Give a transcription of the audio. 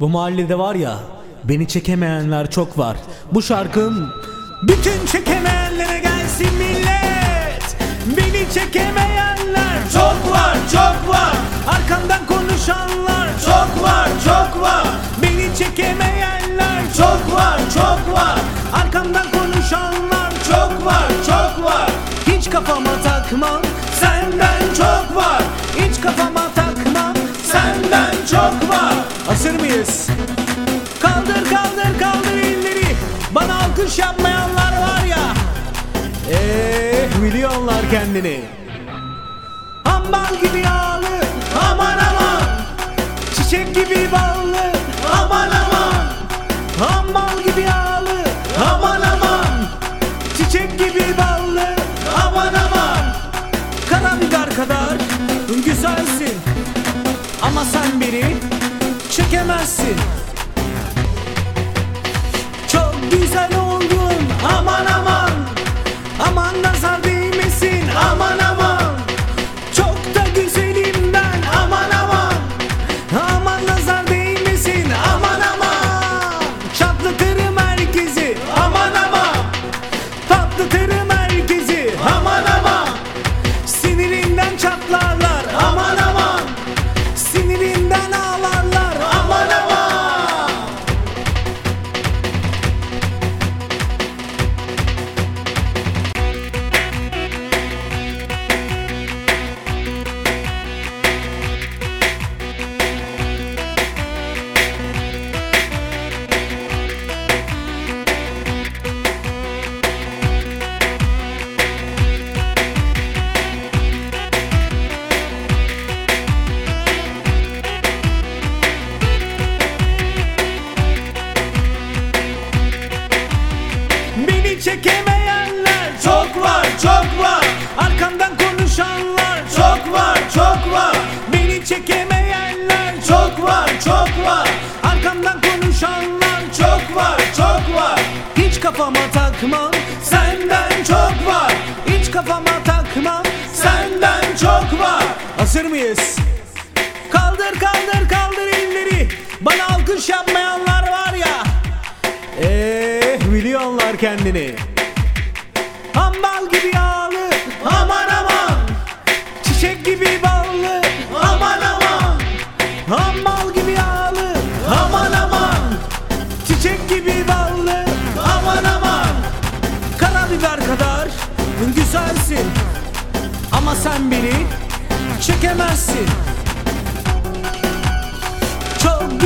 Bu mahallede var ya beni çekemeyenler çok var. Bu şarkım bütün çekemeyenlere gelsin millet. Beni çekemeyenler Çok var, çok var, arkamdan konuşanlar çok var, çok var, Beni çekemeyenler çok var, çok var, arkamdan konuşanlar Mıyız? Kaldır kaldır kaldır elleri. Bana alkış yapmayanlar var ya. Eee milyonlar kendini. Ambal gibi yağlı Aman aman, Çiçek gibi ballı aman aman, Ambal gibi yağlı aman aman, Çiçek gibi ballı aman aman. Karabiber kadar güzelsin. Ama sen beni çekemezsin Çok çekemeyenler Çok var, çok var, Arkamdan konuşanlar çok var, çok var, Beni çekemeyenler çok var, çok var, Arkamdan konuşanlar çok var, çok var. Hiç kafama takmam Senden çok var, Hiç kafama takmam senden çok var. Hazır mıyız? Kaldır kaldır kaldır elleri Bana alkış yapmayanlar var ya Eee milyonlar kendini. Hambal gibi yağlı Aman aman, Çiçek gibi ballı aman aman, Hambal gibi yağlı aman aman, Çiçek gibi ballı aman aman. Karabiber kadar güzelsin. Ama sen beni çekemezsin. Çok